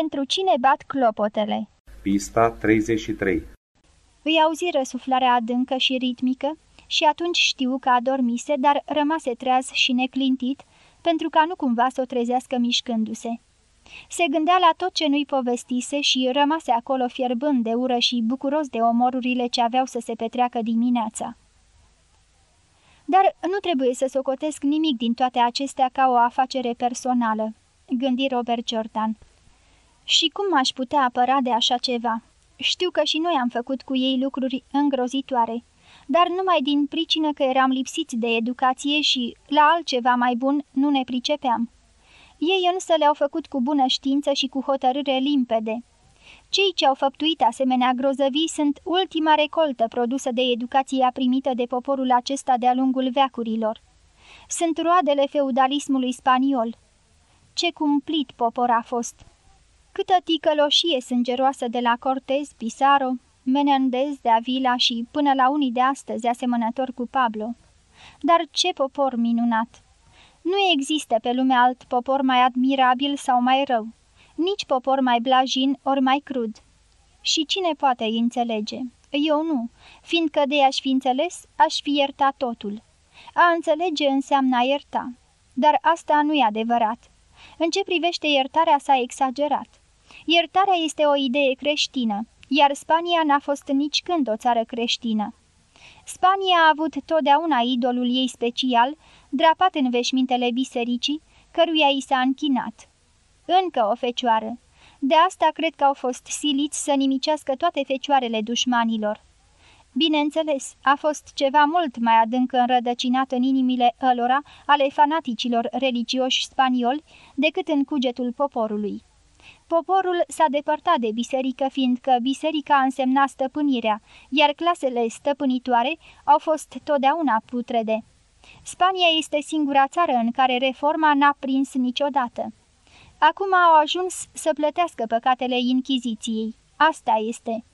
Pentru cine bat clopotele? Pista 33 Îi auzi răsuflarea adâncă și ritmică și atunci știu că adormise, dar rămase treaz și neclintit, pentru ca nu cumva să o trezească mișcându-se. Se gândea la tot ce nu-i povestise și rămase acolo fierbând de ură și bucuros de omorurile ce aveau să se petreacă dimineața. Dar nu trebuie să socotesc nimic din toate acestea ca o afacere personală, gândi Robert Jordan. Și cum aș putea apăra de așa ceva? Știu că și noi am făcut cu ei lucruri îngrozitoare, dar numai din pricină că eram lipsiți de educație și la altceva mai bun nu ne pricepeam. Ei însă le-au făcut cu bună știință și cu hotărâre limpede. Cei ce au făptuit asemenea grozăvii sunt ultima recoltă produsă de educația primită de poporul acesta de-a lungul veacurilor. Sunt roadele feudalismului spaniol. Ce cumplit popor a fost! Câtă ticăloșie sângeroasă de la Cortez, Pizarro, Menendez de Avila și până la unii de astăzi asemănător cu Pablo. Dar ce popor minunat! Nu există pe lume alt popor mai admirabil sau mai rău, nici popor mai blajin ori mai crud. Și cine poate îi înțelege? Eu nu, fiindcă de aș fi înțeles, aș fi iertat totul. A înțelege înseamnă a ierta, dar asta nu e adevărat. În ce privește iertarea s-a exagerat. Iertarea este o idee creștină, iar Spania n-a fost nici când o țară creștină. Spania a avut totdeauna idolul ei special, drapat în veșmintele bisericii, căruia i s-a închinat. Încă o fecioară. De asta cred că au fost siliți să nimicească toate fecioarele dușmanilor. Bineînțeles, a fost ceva mult mai adânc înrădăcinat în inimile ălora ale fanaticilor religioși spanioli decât în cugetul poporului. Poporul s-a depărtat de biserică, fiindcă biserica însemna stăpânirea, iar clasele stăpânitoare au fost totdeauna putrede. Spania este singura țară în care reforma n-a prins niciodată. Acum au ajuns să plătească păcatele Inchiziției. Asta este.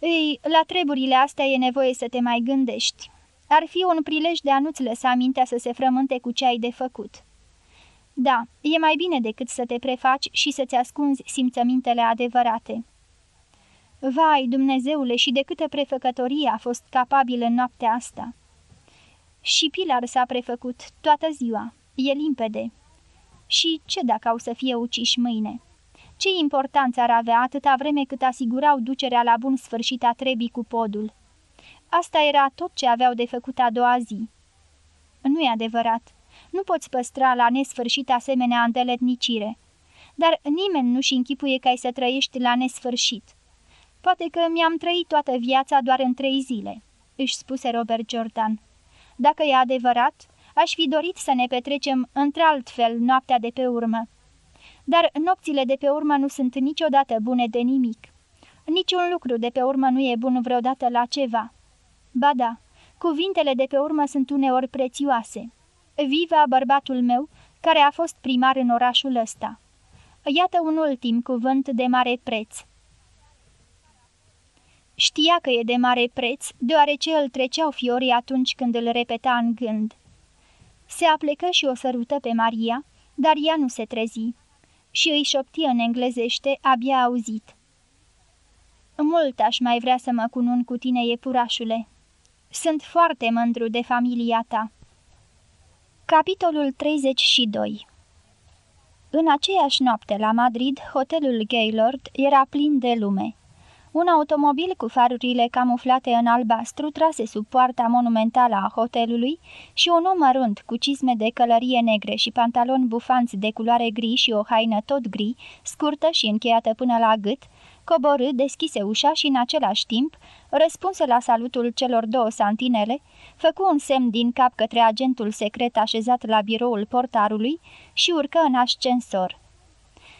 Ei, la treburile astea e nevoie să te mai gândești. Ar fi un prilej de a nu-ți lăsa mintea să se frământe cu ce ai de făcut. Da, e mai bine decât să te prefaci și să-ți ascunzi simțămintele adevărate. Vai, Dumnezeule, și de câtă prefăcătorie a fost capabil în noaptea asta! Și Pilar s-a prefăcut toată ziua, e limpede. Și ce dacă au să fie uciși mâine? Ce importanță ar avea atâta vreme cât asigurau ducerea la bun sfârșit a trebii cu podul? Asta era tot ce aveau de făcut a doua zi. Nu e adevărat. Nu poți păstra la nesfârșit asemenea îndeletnicire. Dar nimeni nu-și închipuie că ai să trăiești la nesfârșit. Poate că mi-am trăit toată viața doar în trei zile, își spuse Robert Jordan. Dacă e adevărat, aș fi dorit să ne petrecem într-altfel noaptea de pe urmă. Dar nopțile de pe urmă nu sunt niciodată bune de nimic. Niciun lucru de pe urmă nu e bun vreodată la ceva. Ba da, cuvintele de pe urmă sunt uneori prețioase. Viva bărbatul meu, care a fost primar în orașul ăsta. Iată un ultim cuvânt de mare preț. Știa că e de mare preț, deoarece îl treceau fiorii atunci când îl repeta în gând. Se aplecă și o sărută pe Maria, dar ea nu se trezi și îi șopti în englezește, abia auzit. Mult aș mai vrea să mă cunun cu tine, iepurașule. Sunt foarte mândru de familia ta." Capitolul 32 În aceeași noapte la Madrid, hotelul Gaylord era plin de lume. Un automobil cu farurile camuflate în albastru trase sub poarta monumentală a hotelului și un om mărunt cu cizme de călărie negre și pantaloni bufanți de culoare gri și o haină tot gri, scurtă și încheiată până la gât, coborâ, deschise ușa și în același timp răspunse la salutul celor două santinele, făcu un semn din cap către agentul secret așezat la biroul portarului și urcă în ascensor.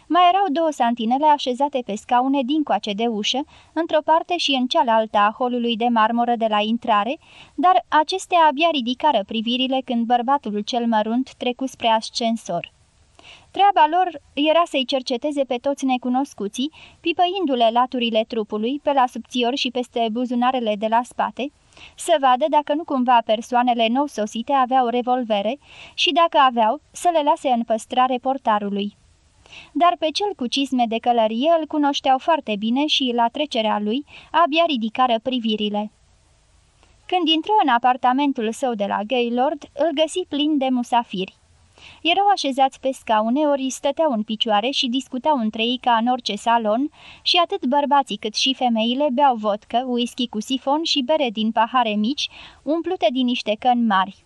Mai erau două santinele așezate pe scaune dincoace de ușă, într-o parte și în cealaltă a holului de marmură de la intrare, dar acestea abia ridicară privirile când bărbatul cel mărunt trecu spre ascensor. Treaba lor era să-i cerceteze pe toți necunoscuții, pipăindu-le laturile trupului, pe la subțior și peste buzunarele de la spate, să vadă dacă nu cumva persoanele nou sosite aveau revolvere și dacă aveau, să le lase în păstrare portarului. dar pe cel cu cisme de călărie îl cunoșteau foarte bine și, la trecerea lui, abia ridicară privirile. Când intră în apartamentul său de la Gaylord, îl găsi plin de musafiri. Erau așezați pe scaune, ori stăteau în picioare și discutau între ei ca în orice salon și atât bărbații cât și femeile beau vodcă, whisky cu sifon și bere din pahare mici, umplute din niște căni mari.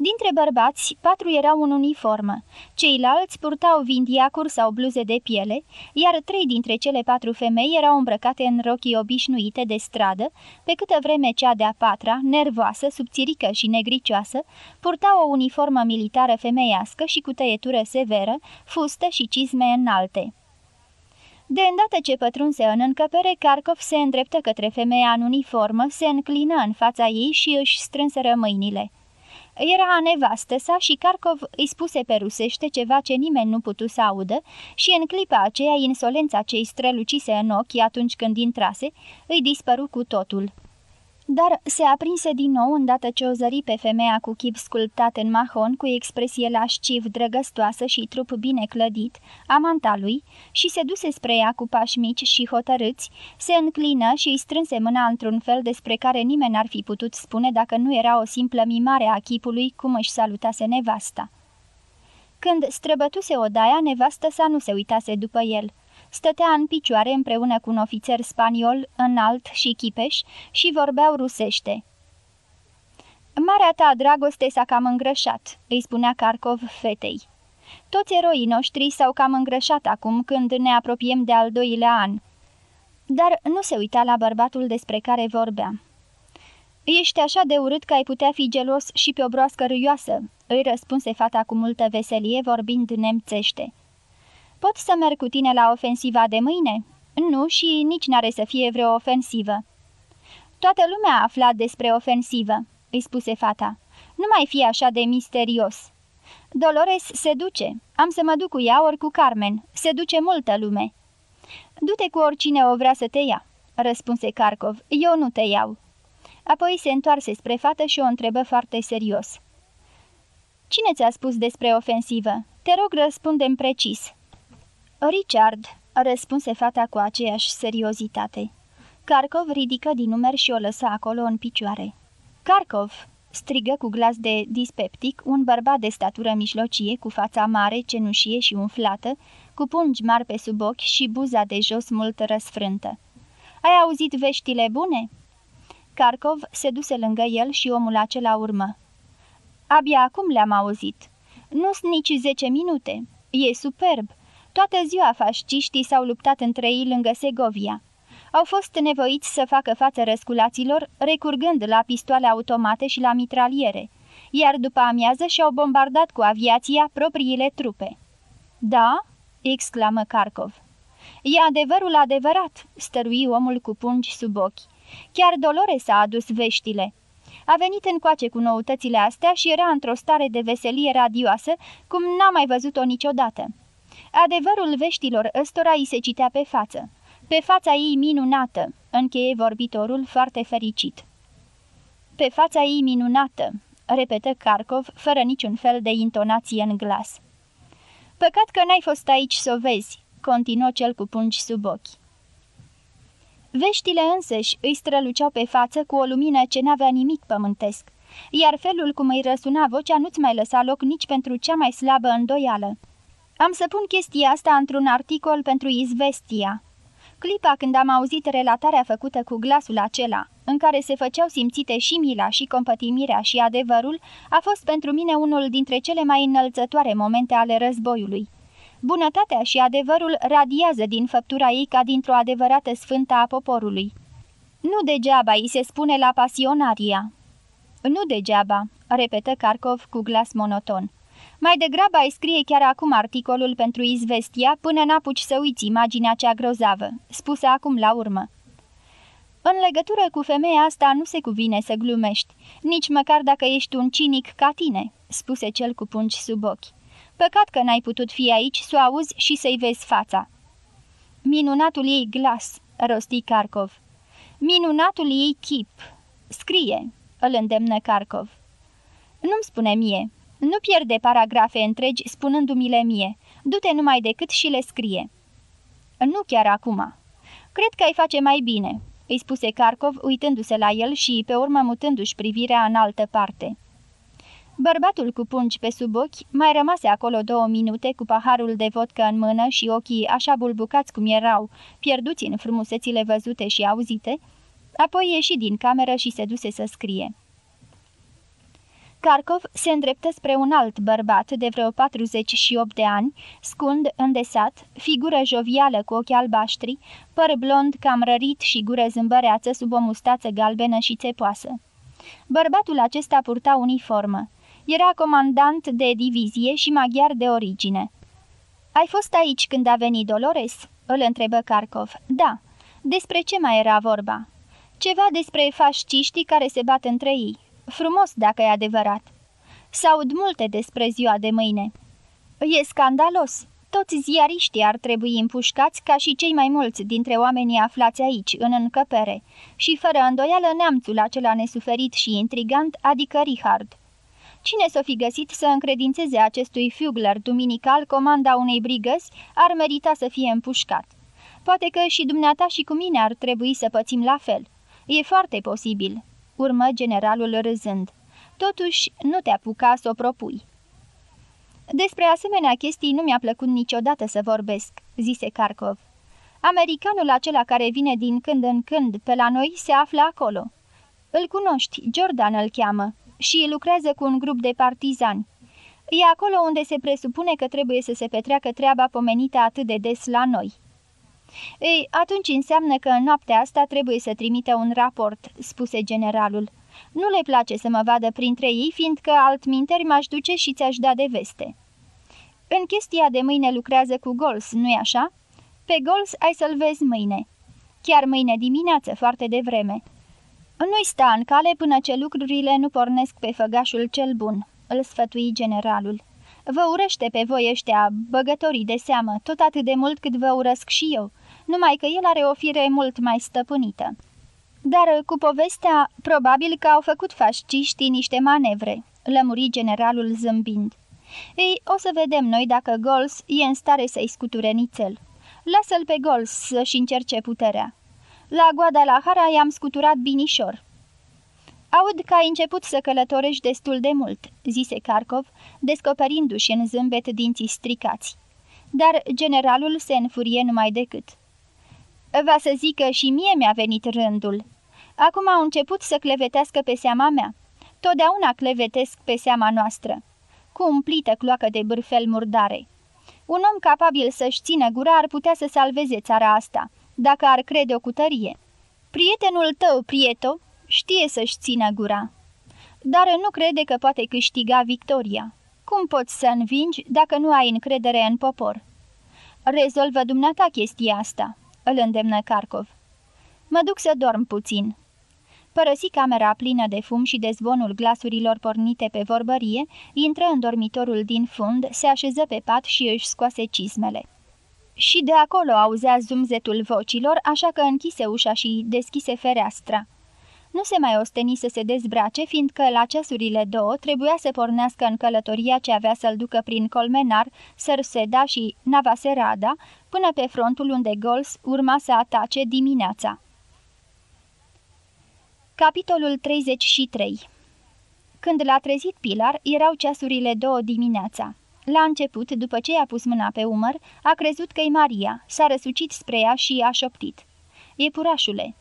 Dintre bărbați, patru erau în uniformă, ceilalți purtau vindiacuri sau bluze de piele, iar trei dintre cele patru femei erau îmbrăcate în rochii obișnuite de stradă, pe câtă vreme cea de-a patra, nervoasă, subțirică și negricioasă, purta o uniformă militară femeiască și cu tăietură severă, fustă și cizme înalte. De îndată ce pătrunse în încăpere, Carcov se îndreptă către femeia în uniformă, se înclină în fața ei și își strânseră mâinile. Era nevastă sa și Carcov îi spuse pe rusește ceva ce nimeni nu putu să audă și în clipa aceea insolența ce îi strălucise în ochi atunci când intrase îi dispăru cu totul. Dar se aprinse din nou îndată ce o zări pe femeia cu chip sculptat în mahon, cu expresie lasciv, drăgăstoasă și trup bine clădit, amanta lui, și se duse spre ea cu pași mici și hotărâți, se înclină și îi strânse mâna într-un fel despre care nimeni n-ar fi putut spune dacă nu era o simplă mimare a chipului cum își salutase nevasta. Când străbătuse odaia, nevastă sa nu se uitase după el – stătea în picioare împreună cu un ofițer spaniol înalt și chipeș și vorbeau rusește. Marea ta dragoste s-a cam îngrășat," îi spunea Carcov fetei. Toți eroii noștri s-au cam îngrășat acum când ne apropiem de al doilea an." Dar nu se uita la bărbatul despre care vorbea. Ești așa de urât că ai putea fi gelos și pe o broască râioasă," îi răspunse fata cu multă veselie vorbind nemțește. Pot să merg cu tine la ofensiva de mâine?" Nu, și nici n-are să fie vreo ofensivă." Toată lumea a aflat despre ofensivă," îi spuse fata. Nu mai fi așa de misterios." Dolores se duce. Am să mă duc cu ea ori cu Carmen. Se duce multă lume." Du-te cu oricine o vrea să te ia," răspunse Carcov. Eu nu te iau." Apoi se întoarse spre fată și o întrebă foarte serios. Cine ți-a spus despre ofensivă? Te rog, răspundem precis." Richard," răspunse fata cu aceeași seriozitate. Carcov ridică din numeri și o lăsă acolo în picioare. Carcov!" strigă cu glas de dispeptic un bărbat de statură mijlocie, cu fața mare, cenușie și umflată, cu pungi mari pe sub ochi și buza de jos mult răsfrântă. Ai auzit veștile bune?" Carcov se duse lângă el și omul acela urmă. Abia acum le-am auzit. Nu-s nici zece minute. E superb. Toată ziua fasciștii s-au luptat între ei lângă Segovia. Au fost nevoiți să facă față răsculaților, recurgând la pistoale automate și la mitraliere, iar după amiază și-au bombardat cu aviația propriile trupe. Da?" exclamă Carcov. E adevărul adevărat," stărui omul cu pungi sub ochi. Chiar Dolores a adus veștile. A venit încoace cu noutățile astea și era într-o stare de veselie radioasă, cum n-a mai văzut-o niciodată. Adevărul veștilor ăstora îi se citea pe față. Pe fața ei minunată, încheie vorbitorul foarte fericit. Pe fața ei minunată, repetă Carcov, fără niciun fel de intonație în glas. Păcat că n-ai fost aici să o vezi, continuă cel cu pungi sub ochi. Veștile însăși îi străluceau pe față cu o lumină ce n-avea nimic pământesc, iar felul cum îi răsuna vocea nu-ți mai lăsa loc nici pentru cea mai slabă îndoială. Am să pun chestia asta într-un articol pentru Izvestia. Clipa când am auzit relatarea făcută cu glasul acela, în care se făceau simțite și mila și compătimirea și adevărul, a fost pentru mine unul dintre cele mai înălțătoare momente ale războiului. Bunătatea și adevărul radiază din făptura ei ca dintr-o adevărată sfântă a poporului. Nu degeaba îi se spune la pasionaria. Nu degeaba, repetă Carcov cu glas monoton. Mai degrabă ai scrie chiar acum articolul pentru izvestia până n-apuci să uiți imaginea cea grozavă, spusă acum la urmă. În legătură cu femeia asta nu se cuvine să glumești, nici măcar dacă ești un cinic ca tine, spuse cel cu pungi sub ochi. Păcat că n-ai putut fi aici să o auzi și să-i vezi fața. Minunatul ei glas, rosti Carcov. Minunatul ei chip. Scrie, îl îndemnă Carcov. Nu-mi spune mie, nu pierde paragrafe întregi spunându-mi-le mie. Du-te numai decât și le scrie." Nu chiar acum. Cred că ai face mai bine," îi spuse Carcov, uitându-se la el și, pe urmă, mutându-și privirea în altă parte. Bărbatul cu pungi pe sub ochi mai rămase acolo două minute cu paharul de vodcă în mână și ochii așa bulbucați cum erau, pierduți în frumusețile văzute și auzite, apoi ieși din cameră și se duse să scrie. Carcov se îndreptă spre un alt bărbat de vreo 48 de ani, scund, îndesat, figură jovială cu ochi albaștri, păr blond cam rărit și gură zâmbăreață sub o mustață galbenă și țepoasă. Bărbatul acesta purta uniformă. Era comandant de divizie și maghiar de origine. Ai fost aici când a venit Dolores?" îl întrebă Carcov. Da. Despre ce mai era vorba?" Ceva despre fasciștii care se bat între ei. Frumos dacă e adevărat. S-aud multe despre ziua de mâine. E scandalos. Toți ziariștii ar trebui împușcați ca și cei mai mulți dintre oamenii aflați aici, în încăpere, și fără îndoială neamțul acela nesuferit și intrigant, adică Richard. Cine s-o fi găsit să încredințeze acestui Fugler duminical comanda unei brigăzi ar merita să fie împușcat. Poate că și dumneata și cu mine ar trebui să pățim la fel. E foarte posibil, urmă generalul râzând. Totuși, nu te apuca să o propui. Despre asemenea chestii nu mi-a plăcut niciodată să vorbesc, zise Carcov. Americanul acela care vine din când în când pe la noi se află acolo. Îl cunoști, Jordan îl cheamă, și lucrează cu un grup de partizani. E acolo unde se presupune că trebuie să se petreacă treaba pomenită atât de des la noi. Ei, atunci înseamnă că în noaptea asta trebuie să trimite un raport," spuse generalul. Nu le place să mă vadă printre ei, fiindcă altminteri m-aș duce și ți-aș da de veste." În chestia de mâine lucrează cu Gols, nu-i așa?" Pe Gols ai să-l vezi mâine." Chiar mâine dimineață, foarte devreme." Nu-i sta în cale până ce lucrurile nu pornesc pe făgașul cel bun," îl sfătui generalul. Vă urăște pe voi ăștia, băgătorii de seamă, tot atât de mult cât vă urăsc și eu, numai că el are o fire mult mai stăpânită. Dar cu povestea, probabil că au făcut fasciștii niște manevre, lămuri generalul zâmbind. Ei, o să vedem noi dacă Gols e în stare să-i scuture nițel. Lasă-l pe Gols să-și încerce puterea. La Guadalajara i-am scuturat binișor. Aud că ai început să călătorești destul de mult," zise Carcov, descoperindu-și în zâmbet dinții stricați. Dar generalul se înfurie numai decât. Va să zică și mie mi-a venit rândul. Acum au început să clevetească pe seama mea. Totdeauna clevetesc pe seama noastră. Cu umplită cloacă de bârfel murdare. Un om capabil să-și țină gura ar putea să salveze țara asta, dacă ar crede-o cu tărie. Prietenul tău, Prieto, știe să-și țină gura. Dar nu crede că poate câștiga victoria. Cum poți să învingi dacă nu ai încredere în popor? Rezolvă dumneata chestia asta, îl îndemnă Carcov. Mă duc să dorm puțin. Părăsi camera plină de fum și de zvonul glasurilor pornite pe vorbărie, intră în dormitorul din fund, se așeză pe pat și își scoase cizmele. Și de acolo auzea zumzetul vocilor, așa că închise ușa și deschise fereastra. Nu se mai osteni să se dezbrace, fiindcă la ceasurile două trebuia să pornească în călătoria ce avea să-l ducă prin Colmenar, Sărseda și Navaserada, până pe frontul unde Gols urma să atace dimineața. Capitolul 33 Când l-a trezit Pilar, erau ceasurile două dimineața. La început, după ce i-a pus mâna pe umăr, a crezut că e Maria, s-a răsucit spre ea și a șoptit. E purașule,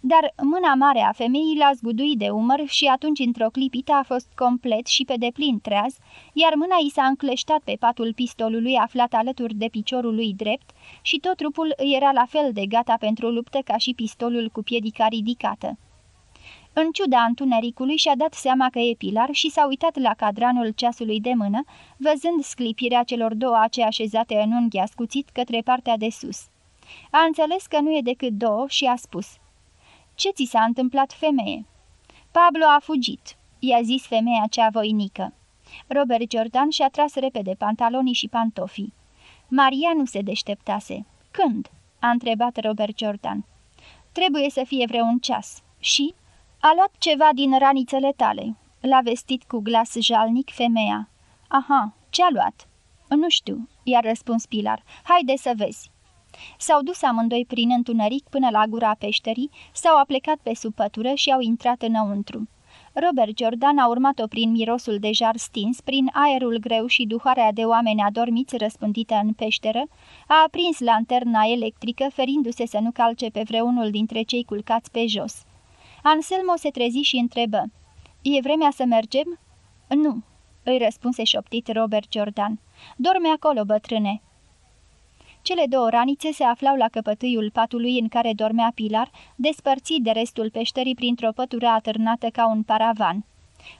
dar mâna mare a femeii l-a zguduit de umăr și atunci într-o clipită a fost complet și pe deplin treaz, iar mâna i s-a încleștat pe patul pistolului aflat alături de piciorul lui drept și tot trupul era la fel de gata pentru luptă ca și pistolul cu piedica ridicată. În ciuda întunericului și-a dat seama că e Pilar și s-a uitat la cadranul ceasului de mână, văzând sclipirea celor două ace așezate în unghi ascuțit către partea de sus. A înțeles că nu e decât două și a spus – ce ți s-a întâmplat, femeie?" Pablo a fugit," i-a zis femeia cea voinică. Robert Jordan și-a tras repede pantalonii și pantofii. Maria nu se deșteptase. Când?" a întrebat Robert Jordan. Trebuie să fie vreun ceas." Și?" A luat ceva din ranițele tale." L-a vestit cu glas jalnic femeia. Aha, ce-a luat?" Nu știu, i-a răspuns Pilar. Haide să vezi. S-au dus amândoi prin întuneric până la gura peșterii, s-au aplecat pe sub pătură și au intrat înăuntru. Robert Jordan a urmat-o prin mirosul de jar stins, prin aerul greu și duharea de oameni adormiți răspândită în peșteră, a aprins lanterna electrică, ferindu-se să nu calce pe vreunul dintre cei culcați pe jos. Anselmo se trezi și întrebă, E vremea să mergem?" Nu," îi răspunse șoptit Robert Jordan. Dorme acolo, bătrâne." Cele două ranițe se aflau la căpătâiul patului în care dormea Pilar, despărțit de restul peșterii printr-o pătură atârnată ca un paravan.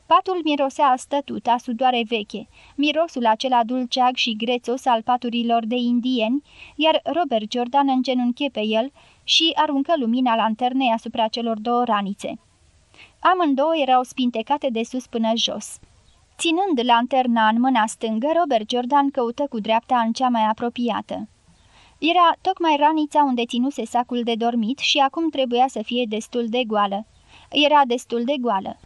Patul mirosea a stătut, a sudoare veche, mirosul acela dulceag și grețos al paturilor de indieni, iar Robert Jordan îngenunche pe el și aruncă lumina lanternei asupra celor două ranițe. Amândouă erau spintecate de sus până jos. Ținând lanterna în mâna stângă, Robert Jordan căută cu dreapta în cea mai apropiată. Era tocmai ranița unde ținuse sacul de dormit și acum trebuia să fie destul de goală. Era destul de goală.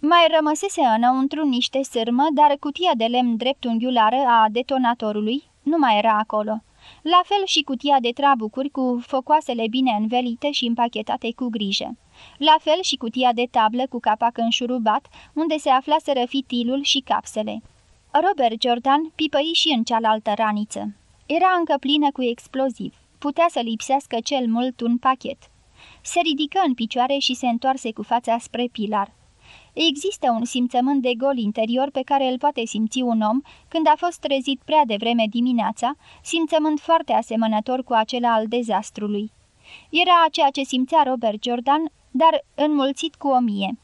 Mai rămăsese înăuntru niște sârmă, dar cutia de lemn dreptunghiulară a detonatorului nu mai era acolo. La fel și cutia de trabucuri cu focoasele bine învelite și împachetate cu grijă. La fel și cutia de tablă cu capac înșurubat, unde se aflaseră fitilul și capsele. Robert Jordan pipăi și în cealaltă raniță. Era încă plină cu exploziv. Putea să lipsească cel mult un pachet. Se ridică în picioare și se întoarse cu fața spre pilar. Există un simțământ de gol interior pe care îl poate simți un om când a fost trezit prea devreme dimineața, simțământ foarte asemănător cu acela al dezastrului. Era ceea ce simțea Robert Jordan, dar înmulțit cu o mie.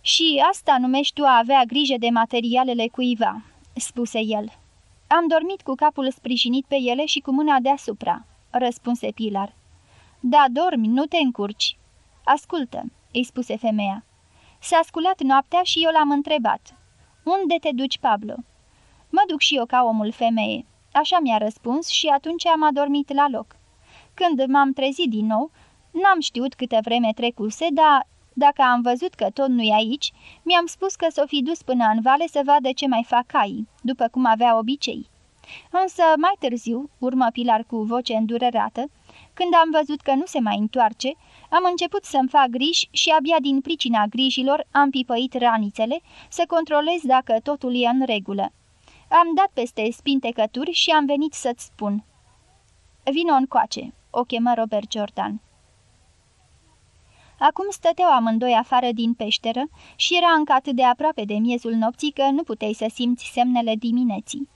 Și asta numești tu a avea grijă de materialele cuiva," spuse el. Am dormit cu capul sprijinit pe ele și cu mâna deasupra," răspunse Pilar. Da, dormi, nu te încurci." Ascultă," îi spuse femeia. S-a sculat noaptea și eu l-am întrebat. Unde te duci, Pablo?" Mă duc și eu ca omul femeie." Așa mi-a răspuns și atunci am adormit la loc. Când m-am trezit din nou, n-am știut câte vreme trecuse, dar dacă am văzut că tot nu e aici, mi-am spus că s-o fi dus până în vale să vadă ce mai fac caii, după cum avea obicei. Însă, mai târziu, urmă Pilar cu voce îndurerată, când am văzut că nu se mai întoarce, am început să-mi fac griji și abia din pricina grijilor am pipăit ranițele să controlez dacă totul e în regulă. Am dat peste spintecături și am venit să-ți spun. Vino încoace, o chemă Robert Jordan. Acum stăteau amândoi afară din peșteră și era încă atât de aproape de miezul nopții că nu puteai să simți semnele dimineții.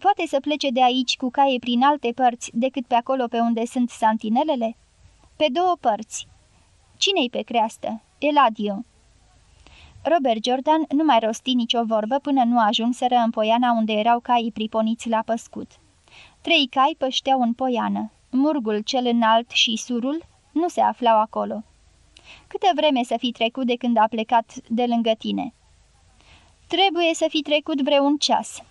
Poate să plece de aici cu caie prin alte părți decât pe acolo pe unde sunt santinelele? Pe două părți. Cine-i pe creastă? Eladio. Robert Jordan nu mai rosti nicio vorbă până nu ajunseră în poiana unde erau caii priponiți la păscut. Trei cai pășteau în poiană. Murgul cel înalt și surul nu se aflau acolo. Câte vreme să fi trecut de când a plecat de lângă tine? Trebuie să fi trecut vreun ceas.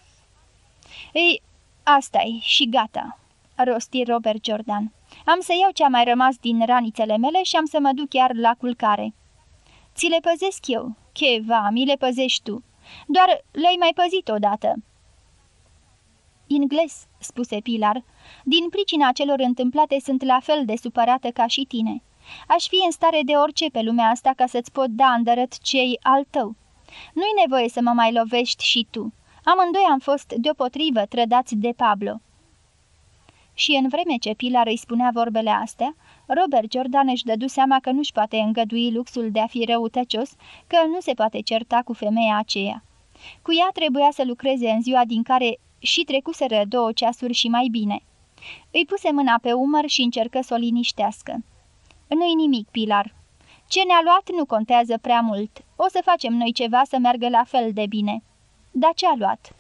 Ei, asta e și gata, rosti Robert Jordan. Am să iau ce-a mai rămas din ranițele mele și am să mă duc chiar la culcare. Ți le păzesc eu, cheva, mi le păzești tu. Doar le-ai mai păzit odată. Ingles, spuse Pilar, din pricina celor întâmplate sunt la fel de supărată ca și tine. Aș fi în stare de orice pe lumea asta ca să-ți pot da îndărăt cei al tău. Nu-i nevoie să mă mai lovești și tu. Amândoi am fost deopotrivă trădați de Pablo. Și în vreme ce Pilar îi spunea vorbele astea, Robert Jordan își dădu seama că nu-și poate îngădui luxul de a fi răutăcios, că nu se poate certa cu femeia aceea. Cu ea trebuia să lucreze în ziua din care și trecuseră două ceasuri și mai bine. Îi puse mâna pe umăr și încercă să o liniștească. Nu-i nimic, Pilar. Ce ne-a luat nu contează prea mult. O să facem noi ceva să meargă la fel de bine." Dar ce a luat?"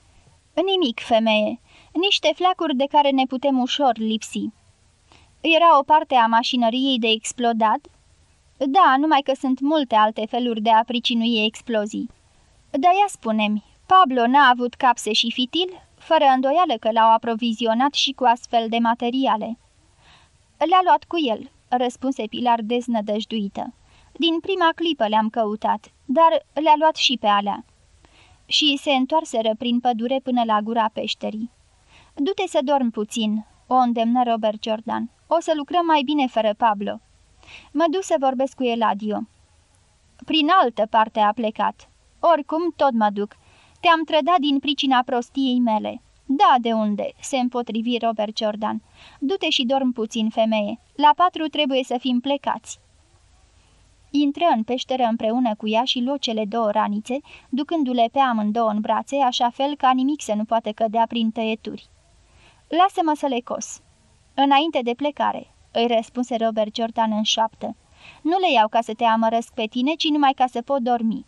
Nimic, femeie. Niște flacuri de care ne putem ușor lipsi." Era o parte a mașinăriei de explodat?" Da, numai că sunt multe alte feluri de a pricinui explozii." Da, ia spune-mi, Pablo n-a avut capse și fitil?" Fără îndoială că l-au aprovizionat și cu astfel de materiale. Le-a luat cu el," răspunse Pilar deznădăjduită. Din prima clipă le-am căutat, dar le-a luat și pe alea." și se întoarseră prin pădure până la gura peșterii. Du-te să dormi puțin," o îndemnă Robert Jordan. O să lucrăm mai bine fără Pablo." Mă duc să vorbesc cu Eladio." Prin altă parte a plecat. Oricum, tot mă duc. Te-am trădat din pricina prostiei mele." Da, de unde?" se împotrivi Robert Jordan. Du-te și dorm puțin, femeie. La patru trebuie să fim plecați." Intră în peșteră împreună cu ea și luă cele două ranițe, ducându-le pe amândouă în brațe, așa fel ca nimic să nu poată cădea prin tăieturi. Lasă-mă să le cos." Înainte de plecare," îi răspunse Robert Jordan în șoaptă. Nu le iau ca să te amărăsc pe tine, ci numai ca să pot dormi."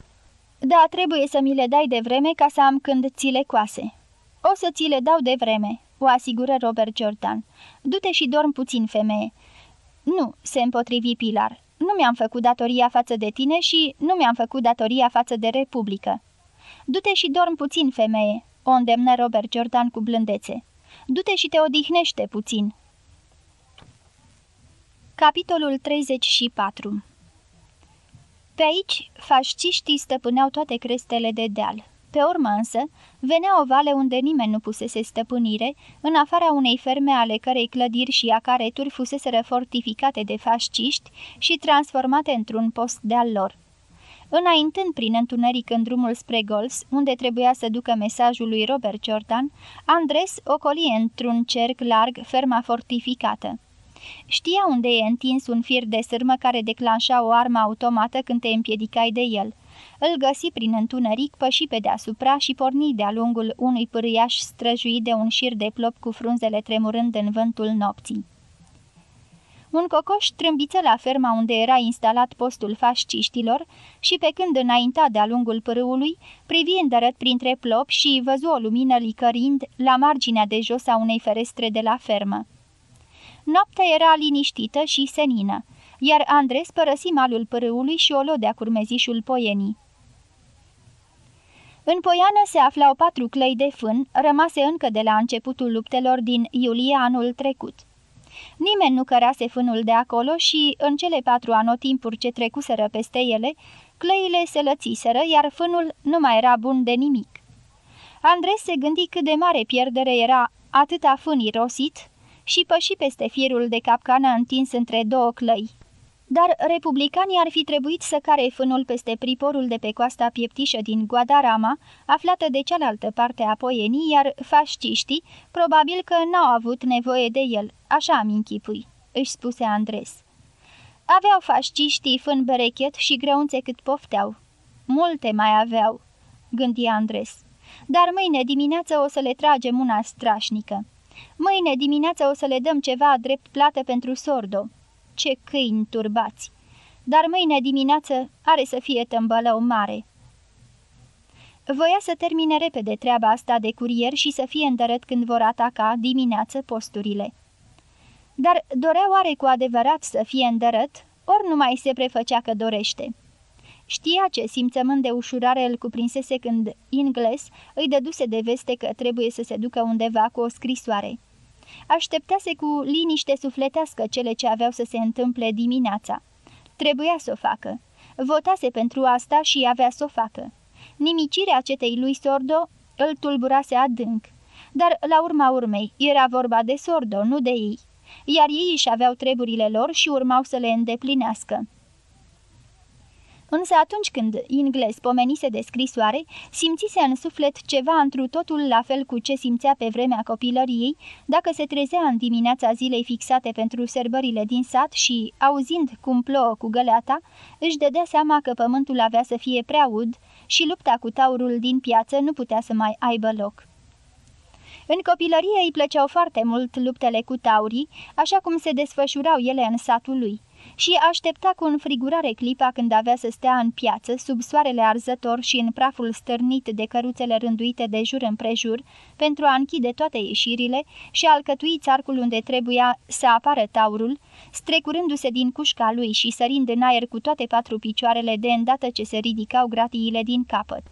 Da, trebuie să mi le dai de vreme ca să am când ți le coase." O să ți le dau de vreme," o asigură Robert Jordan. Du-te și dorm puțin, femeie." Nu," se împotrivi Pilar. Nu mi-am făcut datoria față de tine și nu mi-am făcut datoria față de Republică." Du-te și dorm puțin, femeie," o îndemnă Robert Jordan cu blândețe. Du-te și te odihnește puțin." Capitolul 34 Pe aici, fasciștii stăpâneau toate crestele de deal. Pe urmă însă, venea o vale unde nimeni nu pusese stăpânire, în afara unei ferme ale cărei clădiri și acareturi fuseseră fortificate de fasciști și transformate într-un post de-al lor. Înaintând prin întuneric în drumul spre Gols, unde trebuia să ducă mesajul lui Robert Jordan, Andres ocoli într-un cerc larg ferma fortificată. Știa unde e întins un fir de sârmă care declanșa o armă automată când te împiedicai de el. Îl găsi prin întuneric, păși pe deasupra și porni de-a lungul unui pârâiaș străjuit de un șir de plop cu frunzele tremurând în vântul nopții. Un cocoș trâmbiță la ferma unde era instalat postul fasciștilor și pe când înainta de-a lungul pârâului, privi îndărăt printre plop și văzu o lumină licărind la marginea de jos a unei ferestre de la fermă. Noaptea era liniștită și senină, iar Andres părăsi malul pârâului și o lodea curmezișul poienii. În poiană se aflau patru clăi de fân, rămase încă de la începutul luptelor din iulie anul trecut. Nimeni nu cărase fânul de acolo și, în cele patru anotimpuri ce trecuseră peste ele, clăile se lățiseră, iar fânul nu mai era bun de nimic. Andres se gândi cât de mare pierdere era atâta fân irosit și păși peste firul de capcană întins între două clăi. Dar republicanii ar fi trebuit să care fânul peste priporul de pe coasta pieptișă din Guadarama, aflată de cealaltă parte a poienii, iar fasciștii probabil că n-au avut nevoie de el, așa am închipui, își spuse Andres. Aveau fasciștii fân berechet și grăunțe cât pofteau. Multe mai aveau, gândi Andres. Dar mâine dimineață o să le tragem una strașnică. Mâine dimineață o să le dăm ceva drept plată pentru sordo ce câini turbați! Dar mâine dimineață are să fie tâmbălău mare. Voia să termine repede treaba asta de curier și să fie îndărât când vor ataca dimineață posturile. Dar dorea oare cu adevărat să fie îndărât, ori nu mai se prefăcea că dorește. Știa ce simțământ de ușurare îl cuprinsese când Ingles îi dăduse de veste că trebuie să se ducă undeva cu o scrisoare așteptase cu liniște sufletească cele ce aveau să se întâmple dimineața. Trebuia să o facă. Votase pentru asta și avea să o facă. Nimicirea cetei lui Sordo îl tulburase adânc. Dar, la urma urmei, era vorba de Sordo, nu de ei. Iar ei își aveau treburile lor și urmau să le îndeplinească. Însă atunci când Ingles pomenise de scrisoare, simțise în suflet ceva întru totul la fel cu ce simțea pe vremea copilăriei, dacă se trezea în dimineața zilei fixate pentru serbările din sat și, auzind cum plouă cu găleata, își dădea seama că pământul avea să fie prea ud și lupta cu taurul din piață nu putea să mai aibă loc. În copilărie îi plăceau foarte mult luptele cu taurii, așa cum se desfășurau ele în satul lui și aștepta cu înfrigurare clipa când avea să stea în piață, sub soarele arzător și în praful stârnit de căruțele rânduite de jur împrejur, pentru a închide toate ieșirile și a alcătui țarcul unde trebuia să apară taurul, strecurându-se din cușca lui și sărind în aer cu toate patru picioarele de îndată ce se ridicau gratiile din capăt.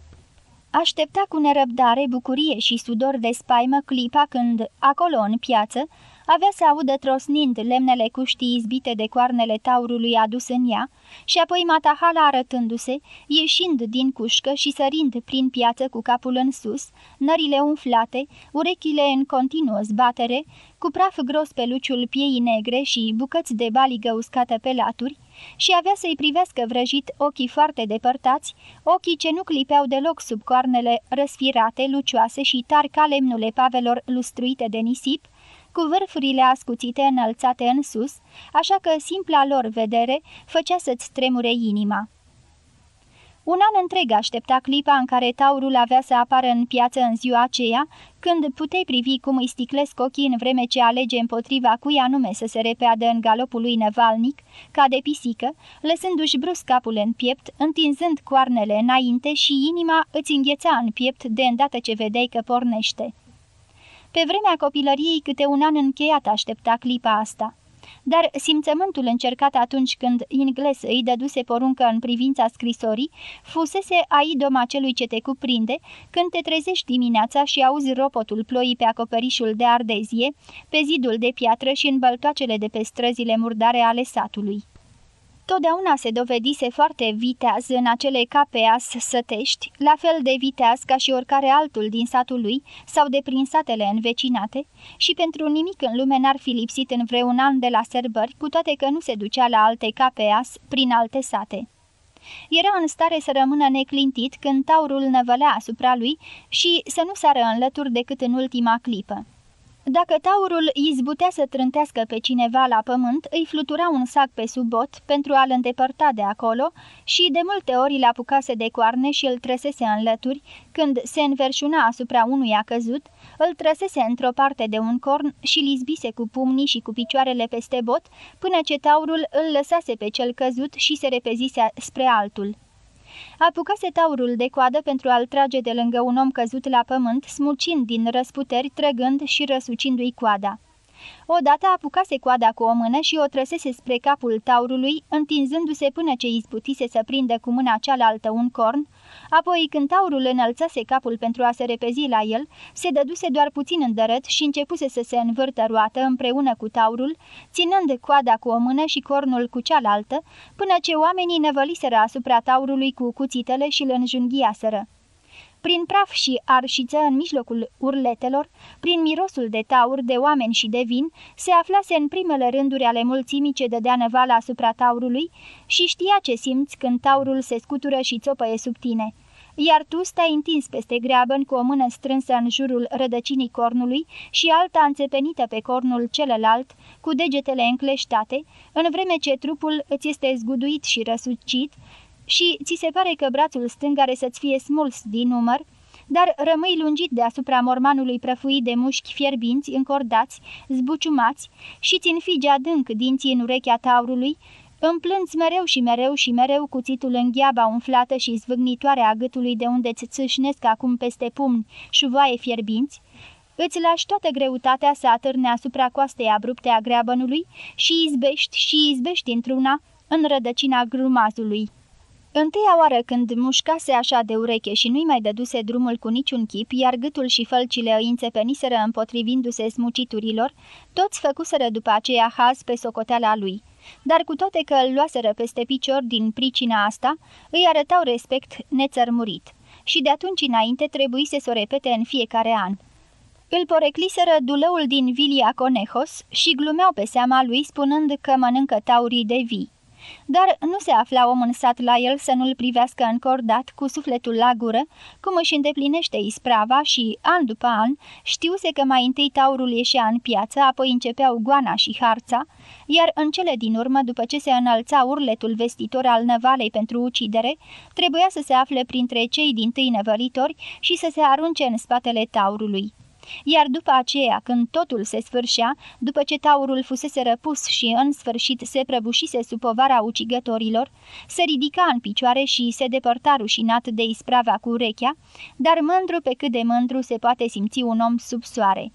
Aștepta cu nerăbdare, bucurie și sudor de spaimă clipa când, acolo în piață, avea să audă trosnind lemnele cuștii izbite de coarnele taurului adus în ea și apoi Matahala arătându-se, ieșind din cușcă și sărind prin piață cu capul în sus, nările umflate, urechile în continuă zbatere, cu praf gros pe luciul piei negre și bucăți de baligă uscată pe laturi, și avea să-i privească vrăjit ochii foarte depărtați, ochii ce nu clipeau deloc sub coarnele răsfirate, lucioase și tari ca lemnule pavelor lustruite de nisip, cu vârfurile ascuțite înălțate în sus, așa că simpla lor vedere făcea să-ți tremure inima. Un an întreg aștepta clipa în care taurul avea să apară în piață în ziua aceea, când puteai privi cum îi sticlesc ochii în vreme ce alege împotriva cui anume să se repeadă în galopul lui nevalnic, ca de pisică, lăsându-și brusc capul în piept, întinzând coarnele înainte și inima îți îngheța în piept de îndată ce vedeai că pornește. Pe vremea copilăriei câte un an încheiat aștepta clipa asta dar simțământul încercat atunci când ingles îi dăduse poruncă în privința scrisorii, fusese aidoma celui ce te cuprinde când te trezești dimineața și auzi ropotul ploii pe acoperișul de ardezie, pe zidul de piatră și în băltoacele de pe străzile murdare ale satului. Totdeauna se dovedise foarte viteaz în acele capeas sătești, la fel de viteaz ca și oricare altul din satul lui sau de prin satele învecinate, și pentru nimic în lume n-ar fi lipsit în vreun an de la serbări, cu toate că nu se ducea la alte capeas prin alte sate. Era în stare să rămână neclintit când taurul năvălea asupra lui și să nu sară în lături decât în ultima clipă. Dacă taurul izbutea să trântească pe cineva la pământ, îi flutura un sac pe sub bot pentru a-l îndepărta de acolo și de multe ori îl apucase de coarne și îl trăsese în lături, când se înverșuna asupra unuia căzut, îl trăsese într-o parte de un corn și lizbise cu pumnii și cu picioarele peste bot, până ce taurul îl lăsase pe cel căzut și se repezise spre altul. Apucase taurul de coadă pentru a-l trage de lângă un om căzut la pământ, smucind din răsputeri, trăgând și răsucindu-i coada. Odată apucase coada cu o mână și o trăsese spre capul taurului, întinzându-se până ce izbutise să prindă cu mâna cealaltă un corn, apoi când taurul înălțase capul pentru a se repezi la el, se dăduse doar puțin îndărăt și începuse să se învârtă roată împreună cu taurul, ținând coada cu o mână și cornul cu cealaltă, până ce oamenii nevăliseră asupra taurului cu cuțitele și îl înjunghiaseră. Prin praf și arșiță în mijlocul urletelor, prin mirosul de taur, de oameni și de vin, se aflase în primele rânduri ale mulțimii ce dădea năvala asupra taurului și știa ce simți când taurul se scutură și țopăie sub tine. Iar tu stai întins peste greabăn cu o mână strânsă în jurul rădăcinii cornului și alta înțepenită pe cornul celălalt, cu degetele încleștate, în vreme ce trupul îți este zguduit și răsucit, și ți se pare că brațul stâng are să-ți fie smuls din număr, dar rămâi lungit deasupra mormanului prăfuit de mușchi fierbinți, încordați, zbuciumați și țin fige adânc dinții în urechea taurului, împlânți mereu și mereu și mereu cuțitul în gheaba umflată și zvâgnitoare a gâtului de unde ți țâșnesc acum peste pumni șuvoaie fierbinți, îți lași toată greutatea să atârne asupra coastei abrupte a greabănului și izbești și izbești într-una în rădăcina grumazului. Întâia oară când mușcase așa de ureche și nu-i mai dăduse drumul cu niciun chip, iar gâtul și fălcile îi înțepeniseră împotrivindu-se smuciturilor, toți făcuseră după aceea haz pe socoteala lui. Dar cu toate că îl luaseră peste picior din pricina asta, îi arătau respect nețărmurit. Și de atunci înainte trebuise să o repete în fiecare an. Îl porecliseră dulăul din Vilia Conejos și glumeau pe seama lui spunând că mănâncă taurii de vii. Dar nu se afla om în sat la el să nu-l privească încordat, cu sufletul la gură, cum își îndeplinește isprava și, an după an, știuse că mai întâi taurul ieșea în piață, apoi începeau goana și harța, iar în cele din urmă, după ce se înălța urletul vestitor al năvalei pentru ucidere, trebuia să se afle printre cei din tâi nevălitori și să se arunce în spatele taurului. Iar după aceea, când totul se sfârșea, după ce taurul fusese răpus și în sfârșit se prăbușise sub povara ucigătorilor, se ridica în picioare și se depărta rușinat de isprava cu urechea, dar mândru pe cât de mândru se poate simți un om sub soare.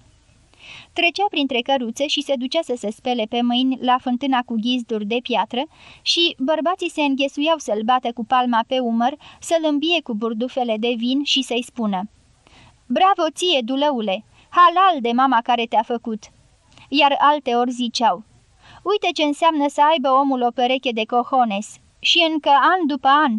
Trecea printre căruțe și se ducea să se spele pe mâini la fântâna cu ghizduri de piatră și bărbații se înghesuiau să-l bată cu palma pe umăr, să-l îmbie cu burdufele de vin și să-i spună Bravo ție, dulăule! Halal de mama care te-a făcut!" iar alteori ziceau, Uite ce înseamnă să aibă omul o pereche de cohones și încă an după an